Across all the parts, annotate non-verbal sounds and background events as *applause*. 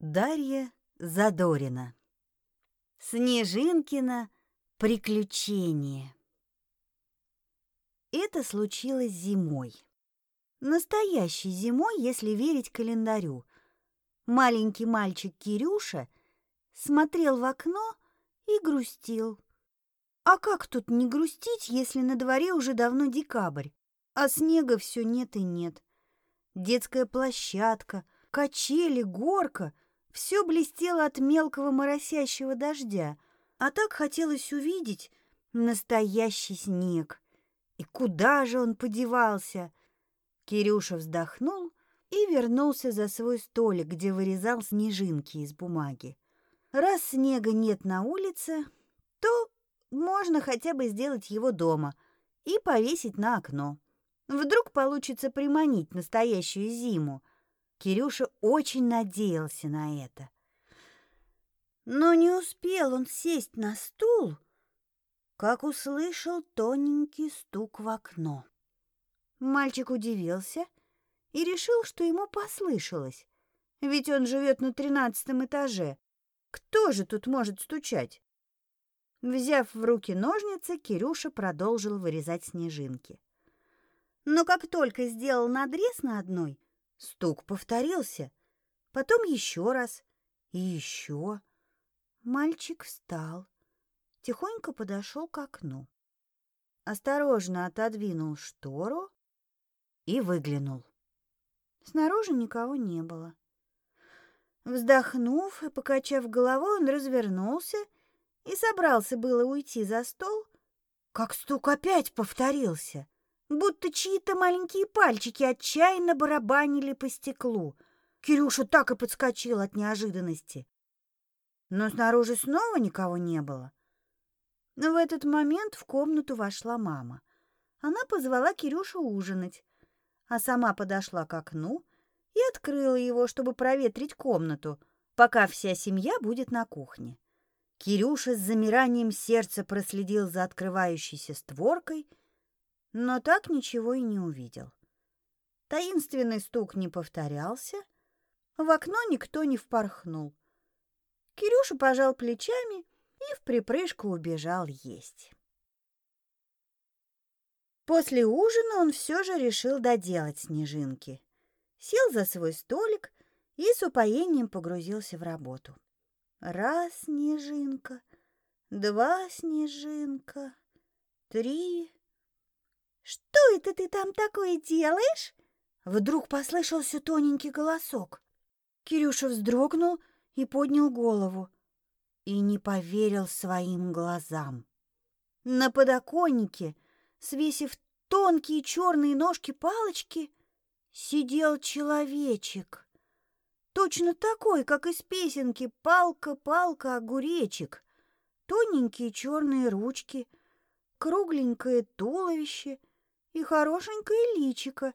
Дарья Задорина. Снежинкина приключение. Это случилось зимой. Настоящей зимой, если верить календарю. Маленький мальчик Кирюша смотрел в окно и грустил. А как тут не грустить, если на дворе уже давно декабрь, а снега все нет и нет? Детская площадка, качели, горка — все блестело от мелкого моросящего дождя, а так хотелось увидеть настоящий снег. И куда же он подевался? Кирюша вздохнул и вернулся за свой столик, где вырезал снежинки из бумаги. Раз снега нет на улице, то можно хотя бы сделать его дома и повесить на окно. Вдруг получится приманить настоящую зиму — Кирюша очень надеялся на это. Но не успел он сесть на стул, как услышал тоненький стук в окно. Мальчик удивился и решил, что ему послышалось, ведь он живет на тринадцатом этаже. Кто же тут может стучать? Взяв в руки ножницы, Кирюша продолжил вырезать снежинки. Но как только сделал надрез на одной, Стук повторился, потом еще раз и еще. Мальчик встал, тихонько подошел к окну, осторожно отодвинул штору и выглянул. Снаружи никого не было. Вздохнув и покачав головой, он развернулся и собрался было уйти за стол, как стук опять повторился будто чьи-то маленькие пальчики отчаянно барабанили по стеклу. Кирюша так и подскочил от неожиданности. Но снаружи снова никого не было. Но в этот момент в комнату вошла мама. Она позвала Кирюшу ужинать, а сама подошла к окну и открыла его, чтобы проветрить комнату, пока вся семья будет на кухне. Кирюша с замиранием сердца проследил за открывающейся створкой — но так ничего и не увидел. Таинственный стук не повторялся, в окно никто не впорхнул. Кирюша пожал плечами и в припрыжку убежал есть. После ужина он все же решил доделать снежинки. Сел за свой столик и с упоением погрузился в работу. Раз снежинка, два снежинка, три, «Что это ты там такое делаешь?» Вдруг послышался тоненький голосок. Кирюша вздрогнул и поднял голову и не поверил своим глазам. На подоконнике, свесив тонкие черные ножки-палочки, сидел человечек. Точно такой, как из песенки «Палка-палка, огуречек». Тоненькие черные ручки, кругленькое туловище — и хорошенькое личико,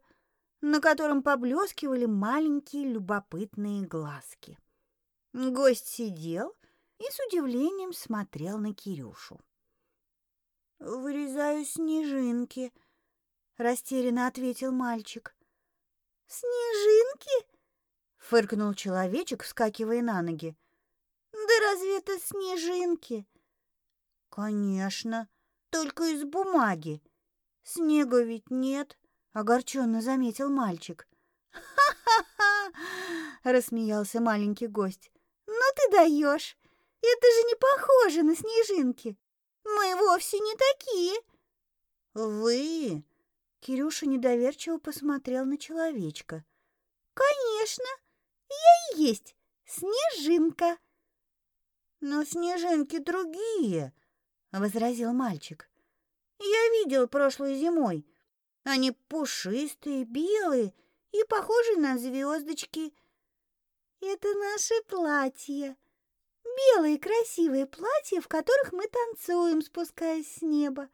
на котором поблескивали маленькие любопытные глазки. Гость сидел и с удивлением смотрел на Кирюшу. «Вырезаю снежинки», — растерянно ответил мальчик. «Снежинки?» — фыркнул человечек, вскакивая на ноги. «Да разве это снежинки?» «Конечно, только из бумаги», Снега ведь нет, огорченно заметил мальчик. Ха-ха-ха! рассмеялся маленький гость. Ну ты даешь! Это же не похоже на снежинки. Мы вовсе не такие. Вы? Кирюша недоверчиво посмотрел на человечка. Конечно, я и есть снежинка. Но снежинки другие, возразил мальчик. Я видел прошлой зимой. Они пушистые, белые и похожи на звездочки. Это наши платья. Белые красивые платья, в которых мы танцуем, спускаясь с неба.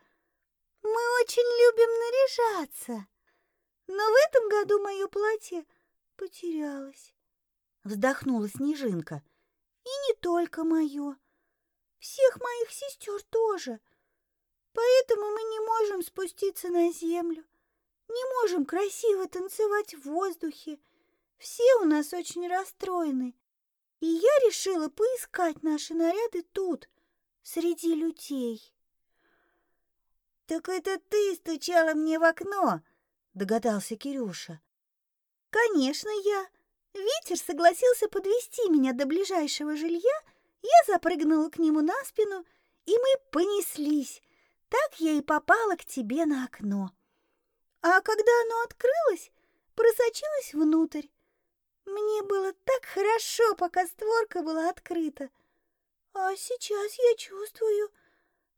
Мы очень любим наряжаться. Но в этом году мое платье потерялось. Вздохнула Снежинка. И не только мое. Всех моих сестер тоже — Поэтому мы не можем спуститься на землю, не можем красиво танцевать в воздухе. Все у нас очень расстроены. И я решила поискать наши наряды тут, среди людей. «Так это ты стучала мне в окно!» — догадался Кирюша. «Конечно, я. Ветер согласился подвести меня до ближайшего жилья, я запрыгнула к нему на спину, и мы понеслись. Так я и попала к тебе на окно. А когда оно открылось, просочилась внутрь. Мне было так хорошо, пока створка была открыта. А сейчас я чувствую,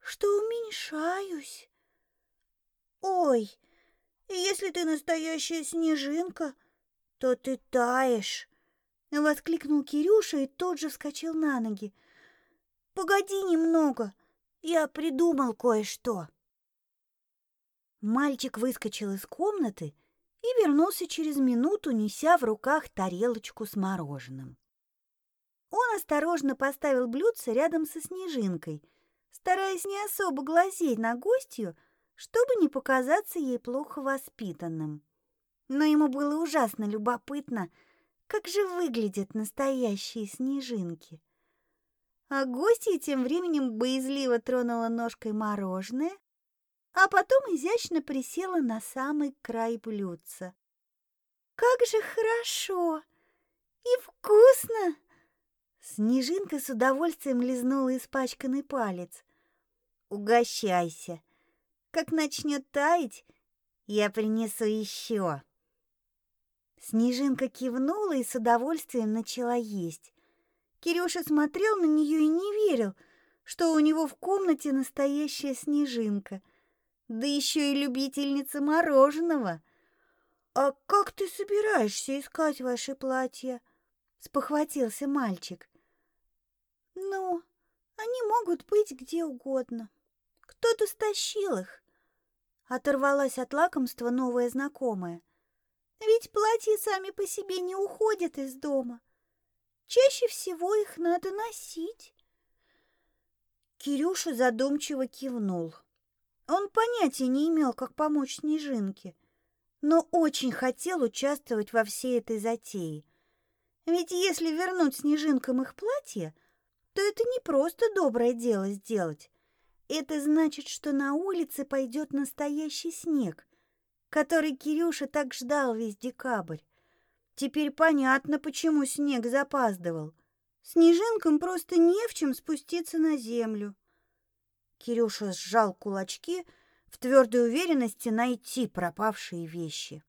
что уменьшаюсь. Ой, если ты настоящая снежинка, то ты таешь. Воскликнул Кирюша и тут же вскочил на ноги. Погоди немного, я придумал кое-что. Мальчик выскочил из комнаты и вернулся через минуту, неся в руках тарелочку с мороженым. Он осторожно поставил блюдце рядом со снежинкой, стараясь не особо глазеть на гостью, чтобы не показаться ей плохо воспитанным. Но ему было ужасно любопытно, как же выглядят настоящие снежинки. А гостья тем временем боязливо тронула ножкой мороженое, а потом изящно присела на самый край блюдца. «Как же хорошо и вкусно!» Снежинка с удовольствием лизнула испачканный палец. «Угощайся!» Как начнет таять, я принесу еще. Снежинка кивнула и с удовольствием начала есть. Кирюша смотрел на нее и не верил, что у него в комнате настоящая снежинка, да еще и любительница мороженого. «А как ты собираешься искать ваши платья?» — спохватился мальчик. «Ну, они могут быть где угодно. Кто-то стащил их. Оторвалась от лакомства новая знакомая. Ведь платья сами по себе не уходят из дома. Чаще всего их надо носить. Кирюша задумчиво кивнул. Он понятия не имел, как помочь Снежинке, но очень хотел участвовать во всей этой затее. Ведь если вернуть Снежинкам их платье, то это не просто доброе дело сделать, это значит, что на улице пойдет настоящий снег, который Кирюша так ждал весь декабрь. Теперь понятно, почему снег запаздывал. Снежинкам просто не в чем спуститься на землю. Кирюша сжал кулачки в твердой уверенности найти пропавшие вещи.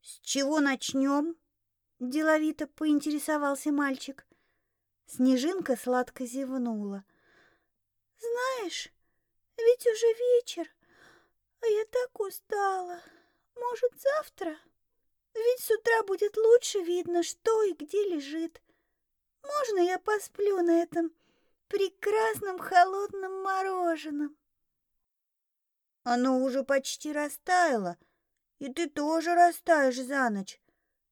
«С чего начнем?» – деловито поинтересовался мальчик. Снежинка сладко зевнула. Знаешь, ведь уже вечер, а я так устала. Может, завтра? Ведь с утра будет лучше видно, что и где лежит. Можно я посплю на этом прекрасном холодном мороженом? Оно уже почти растаяло, и ты тоже растаешь за ночь,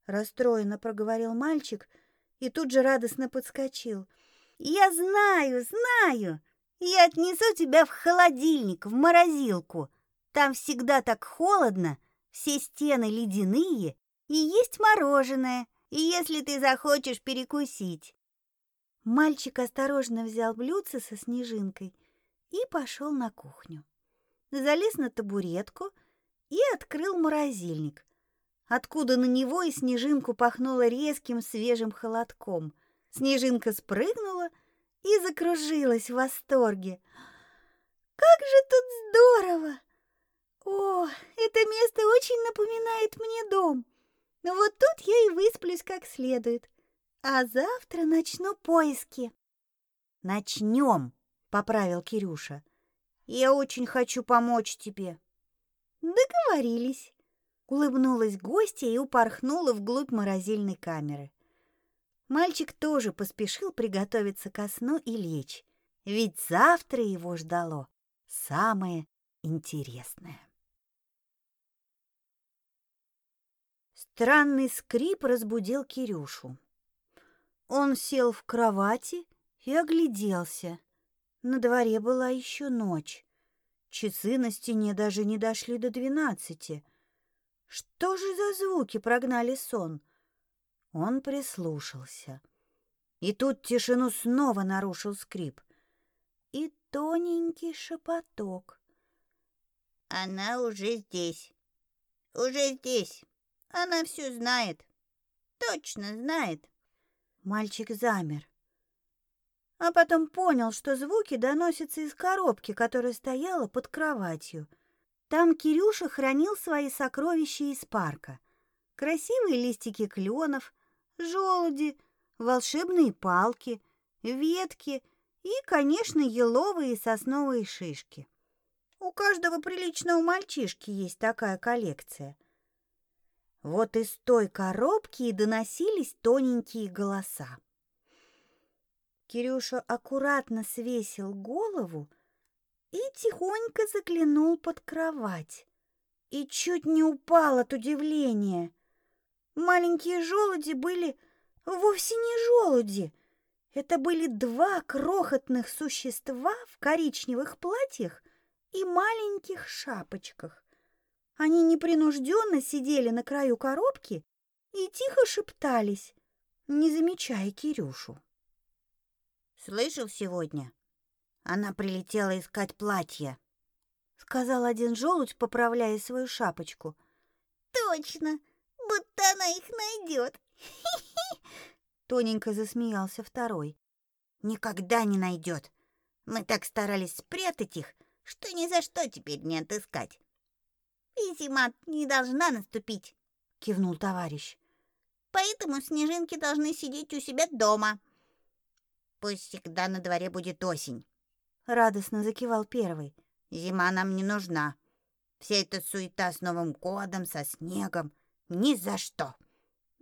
расстроенно проговорил мальчик и тут же радостно подскочил. Я знаю, знаю. Я отнесу тебя в холодильник, в морозилку. Там всегда так холодно, все стены ледяные, и есть мороженое, и если ты захочешь перекусить. Мальчик осторожно взял блюдце со снежинкой и пошел на кухню. Залез на табуретку и открыл морозильник, откуда на него и снежинку пахнуло резким свежим холодком. Снежинка спрыгнула и закружилась в восторге. «Как же тут здорово! О, это место очень напоминает мне дом. Вот тут я и высплюсь как следует, а завтра начну поиски». «Начнем», — поправил Кирюша. «Я очень хочу помочь тебе». «Договорились», — улыбнулась гостья и упорхнула вглубь морозильной камеры. Мальчик тоже поспешил приготовиться ко сну и лечь, ведь завтра его ждало самое интересное. Странный скрип разбудил Кирюшу. Он сел в кровати и огляделся. На дворе была еще ночь. Часы на стене даже не дошли до двенадцати. Что же за звуки прогнали сон? Он прислушался. И тут тишину снова нарушил скрип. И тоненький шепоток. Она уже здесь. Уже здесь. Она все знает. Точно знает. Мальчик замер. А потом понял, что звуки доносятся из коробки, которая стояла под кроватью. Там Кирюша хранил свои сокровища из парка. Красивые листики кленов, желуди, волшебные палки, ветки и, конечно, еловые и сосновые шишки. У каждого приличного мальчишки есть такая коллекция. Вот из той коробки и доносились тоненькие голоса. Кирюша аккуратно свесил голову и тихонько заглянул под кровать. И чуть не упал от удивления. Маленькие желуди были вовсе не желуди. Это были два крохотных существа в коричневых платьях и маленьких шапочках. Они непринужденно сидели на краю коробки и тихо шептались, не замечая Кирюшу. «Слышал сегодня? Она прилетела искать платье», — сказал один желудь, поправляя свою шапочку. «Точно, будто она их найдет. Тоненько засмеялся второй. «Никогда не найдет. Мы так старались спрятать их, что ни за что теперь не отыскать. Зима не должна наступить», — кивнул товарищ. «Поэтому снежинки должны сидеть у себя дома. Пусть всегда на дворе будет осень». Радостно закивал первый. «Зима нам не нужна. Вся эта суета с Новым годом, со снегом. Ни за что.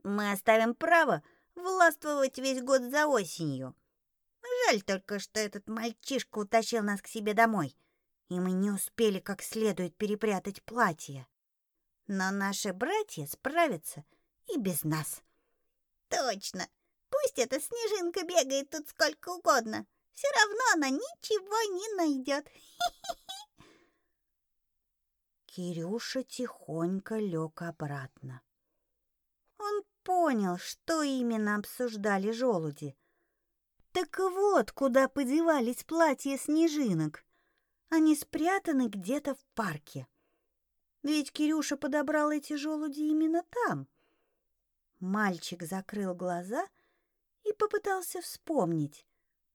Мы оставим право властвовать весь год за осенью. Жаль только, что этот мальчишка утащил нас к себе домой, и мы не успели как следует перепрятать платье. Но наши братья справятся и без нас. Точно. Пусть эта снежинка бегает тут сколько угодно. Все равно она ничего не найдет. *laughs* Кирюша тихонько лег обратно. Он понял, что именно обсуждали желуди. Так вот, куда подевались платья снежинок. Они спрятаны где-то в парке. Ведь Кирюша подобрал эти желуди именно там. Мальчик закрыл глаза и попытался вспомнить,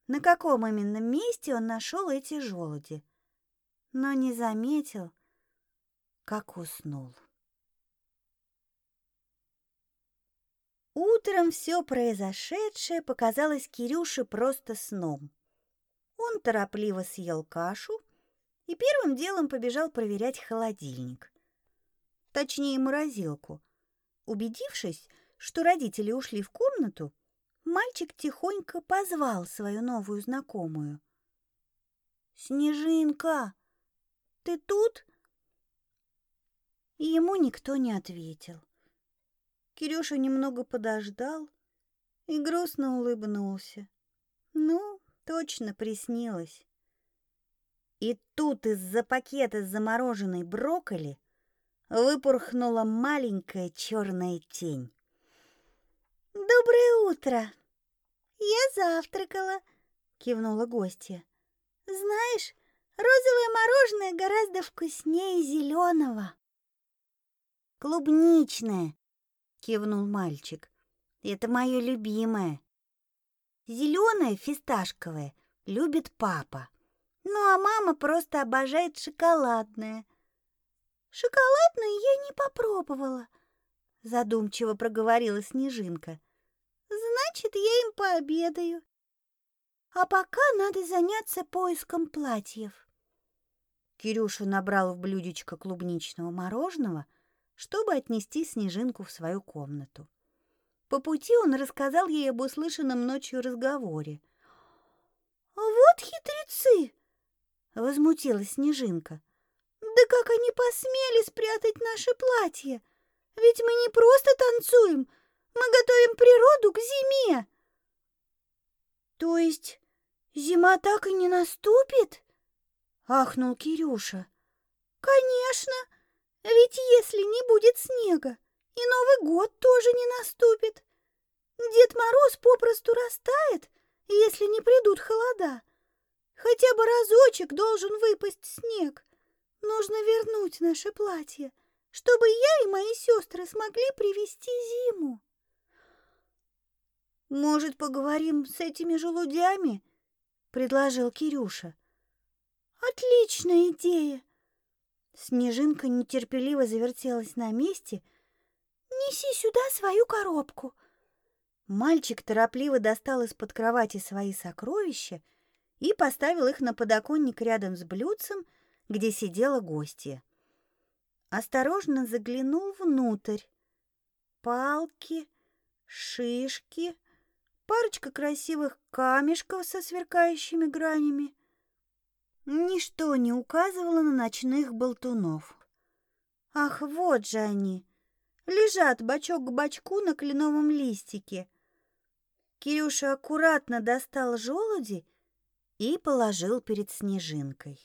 на каком именно месте он нашел эти желуди, но не заметил, как уснул. Утром все произошедшее показалось Кирюше просто сном. Он торопливо съел кашу и первым делом побежал проверять холодильник. Точнее, морозилку. Убедившись, что родители ушли в комнату, мальчик тихонько позвал свою новую знакомую. «Снежинка, ты тут?» и ему никто не ответил. Кирюша немного подождал и грустно улыбнулся. Ну, точно приснилось. И тут из-за пакета с замороженной брокколи выпорхнула маленькая черная тень. «Доброе утро! Я завтракала!» — кивнула гостья. «Знаешь, розовое мороженое гораздо вкуснее зеленого!» «Клубничное!» — кивнул мальчик. «Это мое любимое. Зеленое фисташковое любит папа. Ну а мама просто обожает шоколадное». «Шоколадное я не попробовала», — задумчиво проговорила Снежинка. «Значит, я им пообедаю. А пока надо заняться поиском платьев». Кирюша набрал в блюдечко клубничного мороженого — чтобы отнести Снежинку в свою комнату. По пути он рассказал ей об услышанном ночью разговоре. «А вот хитрецы!» — возмутилась Снежинка. «Да как они посмели спрятать наше платье? Ведь мы не просто танцуем, мы готовим природу к зиме!» «То есть зима так и не наступит?» — ахнул Кирюша. «Конечно!» Ведь если не будет снега, и Новый год тоже не наступит. Дед Мороз попросту растает, если не придут холода. Хотя бы разочек должен выпасть снег. Нужно вернуть наше платье, чтобы я и мои сестры смогли привести зиму. Может, поговорим с этими желудями? предложил Кирюша. Отличная идея. Снежинка нетерпеливо завертелась на месте. Неси сюда свою коробку. Мальчик торопливо достал из-под кровати свои сокровища и поставил их на подоконник рядом с блюдцем, где сидела гостья. Осторожно заглянул внутрь. Палки, шишки, парочка красивых камешков со сверкающими гранями. Ничто не указывало на ночных болтунов. Ах, вот же они! Лежат бочок к бочку на кленовом листике. Кирюша аккуратно достал желуди и положил перед снежинкой.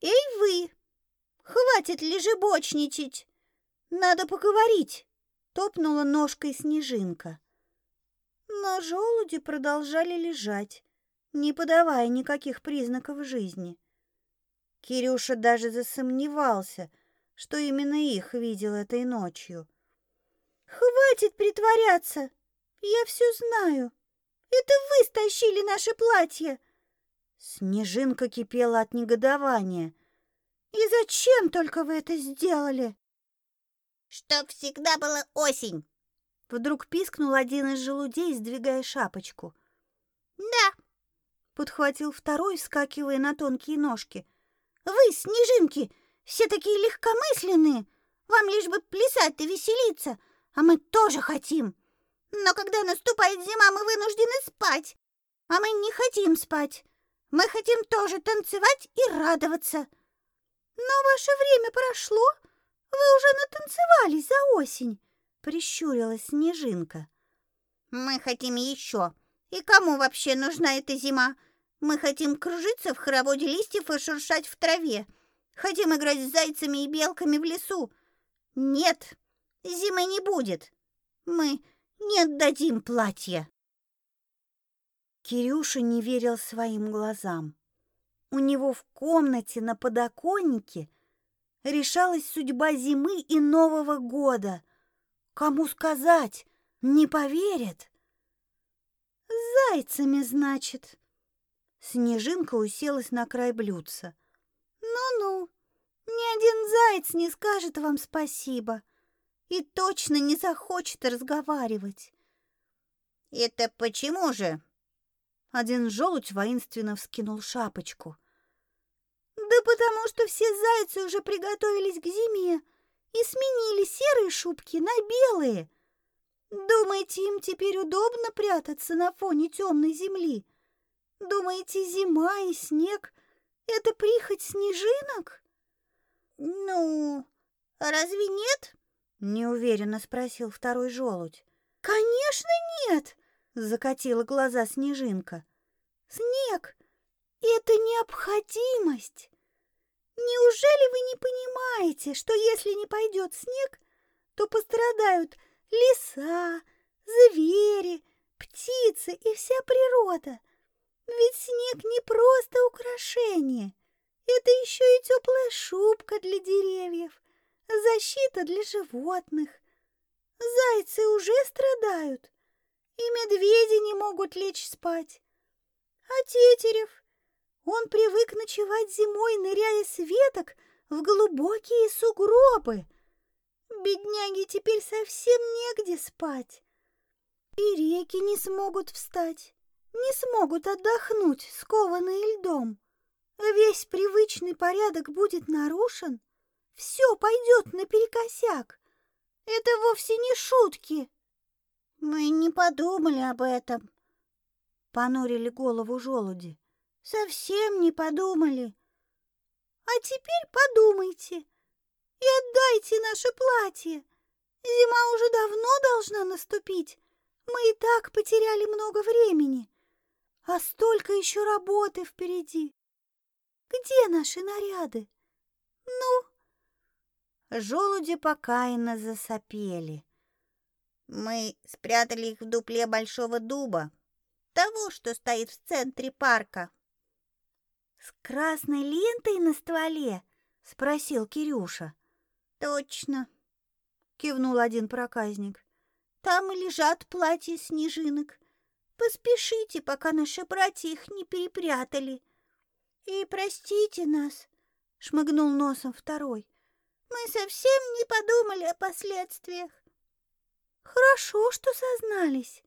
«Эй вы! Хватит лежебочничать! Надо поговорить!» — топнула ножкой снежинка. Но желуди продолжали лежать, не подавая никаких признаков жизни. Кирюша даже засомневался, что именно их видел этой ночью. «Хватит притворяться! Я все знаю! Это вы стащили наше платье!» Снежинка кипела от негодования. «И зачем только вы это сделали?» «Чтоб всегда была осень!» Вдруг пискнул один из желудей, сдвигая шапочку. «Да, подхватил второй, вскакивая на тонкие ножки. Вы, снежинки, все такие легкомысленные. Вам лишь бы плясать и веселиться, а мы тоже хотим. Но когда наступает зима, мы вынуждены спать. А мы не хотим спать. Мы хотим тоже танцевать и радоваться. Но ваше время прошло. Вы уже натанцевались за осень, прищурилась Снежинка. Мы хотим еще. И кому вообще нужна эта зима? Мы хотим кружиться в хороводе листьев и шуршать в траве. Хотим играть с зайцами и белками в лесу. Нет, зимы не будет. Мы не отдадим платье. Кирюша не верил своим глазам. У него в комнате на подоконнике решалась судьба зимы и Нового года. Кому сказать? Не поверят зайцами, значит?» Снежинка уселась на край блюдца. «Ну-ну, ни один заяц не скажет вам спасибо и точно не захочет разговаривать». «Это почему же?» Один желудь воинственно вскинул шапочку. «Да потому что все зайцы уже приготовились к зиме и сменили серые шубки на белые», Думаете, им теперь удобно прятаться на фоне темной земли? Думаете, зима и снег — это прихоть снежинок? Ну, разве нет? Неуверенно спросил второй желудь. Конечно, нет! Закатила глаза снежинка. Снег — это необходимость. Неужели вы не понимаете, что если не пойдет снег, то пострадают леса, звери, птицы и вся природа. Ведь снег не просто украшение, это еще и теплая шубка для деревьев, защита для животных. Зайцы уже страдают, и медведи не могут лечь спать. А Тетерев, он привык ночевать зимой, ныряя с веток в глубокие сугробы — Бедняги теперь совсем негде спать. И реки не смогут встать, не смогут отдохнуть, скованные льдом. Весь привычный порядок будет нарушен, все пойдет наперекосяк. Это вовсе не шутки. Мы не подумали об этом, понурили голову желуди. Совсем не подумали. А теперь подумайте и отдайте наше платье. Зима уже давно должна наступить. Мы и так потеряли много времени, а столько еще работы впереди. Где наши наряды? Ну, желуди покаянно засопели. Мы спрятали их в дупле большого дуба, того, что стоит в центре парка. С красной лентой на стволе? спросил Кирюша. Точно, кивнул один проказник. Там и лежат платья снежинок. Поспешите, пока наши братья их не перепрятали. И простите нас, шмыгнул носом второй. Мы совсем не подумали о последствиях. Хорошо, что сознались,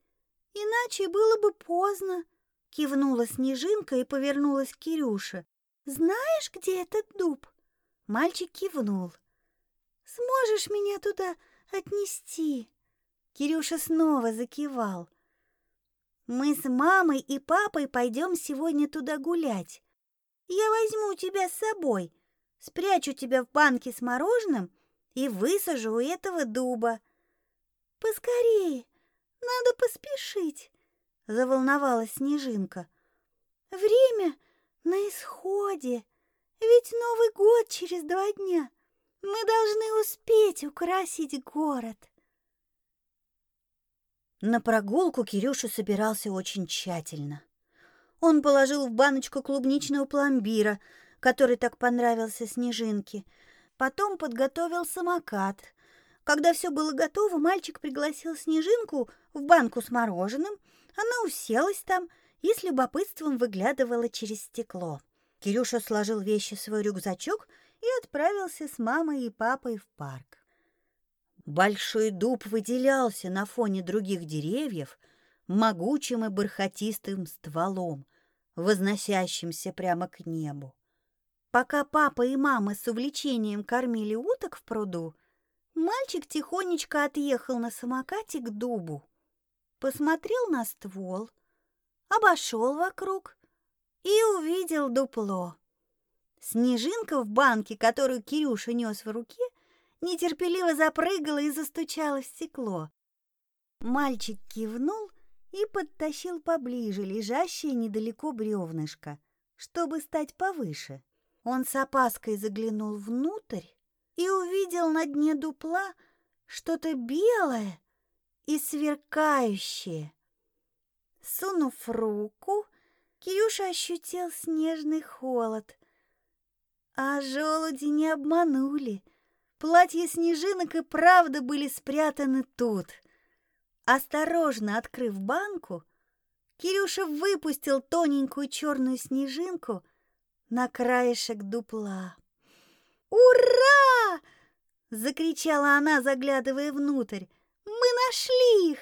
иначе было бы поздно. Кивнула Снежинка и повернулась к Кирюше. Знаешь, где этот дуб? Мальчик кивнул. Сможешь меня туда отнести? Кирюша снова закивал. Мы с мамой и папой пойдем сегодня туда гулять. Я возьму тебя с собой, спрячу тебя в банке с мороженым и высажу у этого дуба. Поскорее, надо поспешить, заволновалась Снежинка. Время на исходе, ведь Новый год через два дня. Мы должны успеть украсить город. На прогулку Кирюша собирался очень тщательно. Он положил в баночку клубничного пломбира, который так понравился Снежинке. Потом подготовил самокат. Когда все было готово, мальчик пригласил Снежинку в банку с мороженым. Она уселась там и с любопытством выглядывала через стекло. Кирюша сложил вещи в свой рюкзачок и отправился с мамой и папой в парк. Большой дуб выделялся на фоне других деревьев могучим и бархатистым стволом, возносящимся прямо к небу. Пока папа и мама с увлечением кормили уток в пруду, мальчик тихонечко отъехал на самокате к дубу, посмотрел на ствол, обошел вокруг и увидел дупло. Снежинка в банке, которую Кирюша нес в руке, нетерпеливо запрыгала и застучала в стекло. Мальчик кивнул и подтащил поближе лежащее недалеко бревнышко, чтобы стать повыше. Он с опаской заглянул внутрь и увидел на дне дупла что-то белое и сверкающее. Сунув руку, Кирюша ощутил снежный холод. А желуди не обманули — Платья снежинок и правда были спрятаны тут. Осторожно открыв банку, Кирюша выпустил тоненькую черную снежинку на краешек дупла. «Ура!» — закричала она, заглядывая внутрь. «Мы нашли их!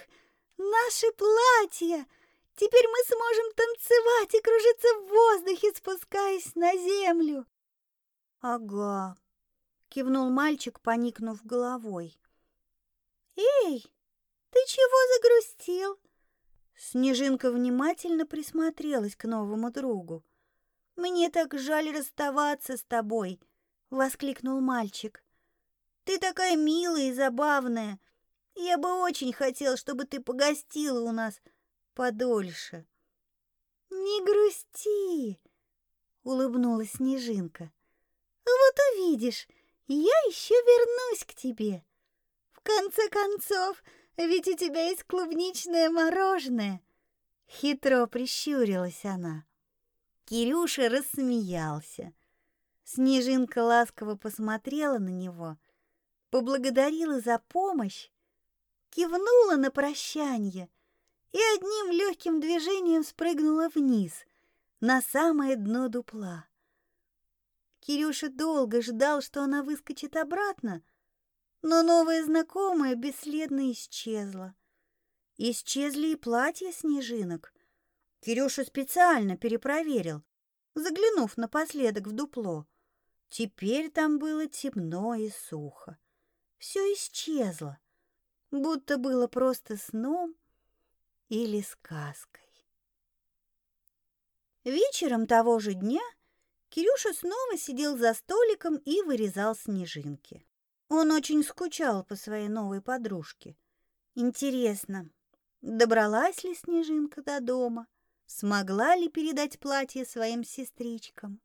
Наши платья! Теперь мы сможем танцевать и кружиться в воздухе, спускаясь на землю!» «Ага, кивнул мальчик, поникнув головой. Эй, ты чего загрустил? Снежинка внимательно присмотрелась к новому другу. Мне так жаль расставаться с тобой, воскликнул мальчик. Ты такая милая и забавная. Я бы очень хотел, чтобы ты погостила у нас подольше. Не грусти, улыбнулась Снежинка. Вот увидишь, я еще вернусь к тебе. В конце концов, ведь у тебя есть клубничное мороженое. Хитро прищурилась она. Кирюша рассмеялся. Снежинка ласково посмотрела на него, поблагодарила за помощь, кивнула на прощание и одним легким движением спрыгнула вниз, на самое дно дупла. Кирюша долго ждал, что она выскочит обратно, но новая знакомая бесследно исчезла. Исчезли и платья снежинок. Кирюша специально перепроверил, заглянув напоследок в дупло. Теперь там было темно и сухо. Все исчезло, будто было просто сном или сказкой. Вечером того же дня Кирюша снова сидел за столиком и вырезал снежинки. Он очень скучал по своей новой подружке. Интересно, добралась ли снежинка до дома? Смогла ли передать платье своим сестричкам?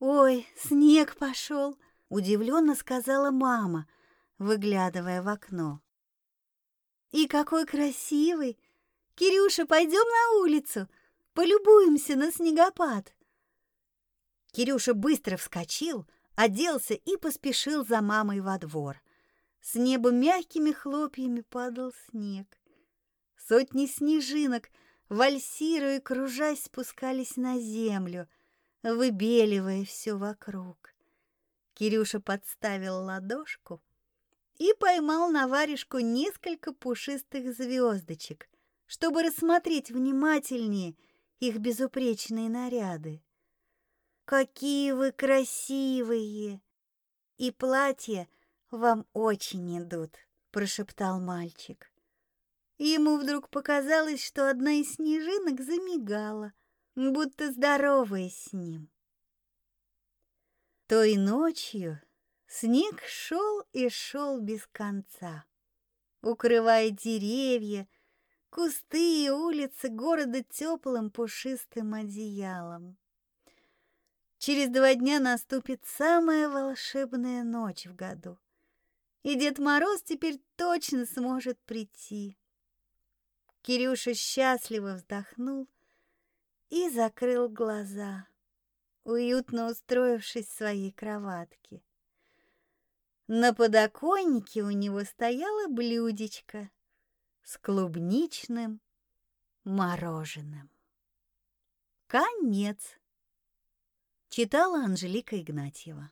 «Ой, снег пошел!» — удивленно сказала мама, выглядывая в окно. И какой красивый! Кирюша, пойдем на улицу, полюбуемся на снегопад. Кирюша быстро вскочил, оделся и поспешил за мамой во двор. С неба мягкими хлопьями падал снег. Сотни снежинок, вальсируя и кружась, спускались на землю, выбеливая все вокруг. Кирюша подставил ладошку и поймал на варежку несколько пушистых звездочек, чтобы рассмотреть внимательнее их безупречные наряды. «Какие вы красивые! И платья вам очень идут», — прошептал мальчик. Ему вдруг показалось, что одна из снежинок замигала, будто здороваясь с ним. Той ночью снег шел и шел без конца, укрывая деревья, кусты и улицы города теплым пушистым одеялом. Через два дня наступит самая волшебная ночь в году, и Дед Мороз теперь точно сможет прийти. Кирюша счастливо вздохнул и закрыл глаза уютно устроившись в своей кроватке. На подоконнике у него стояло блюдечко с клубничным мороженым. Конец. Читала Анжелика Игнатьева.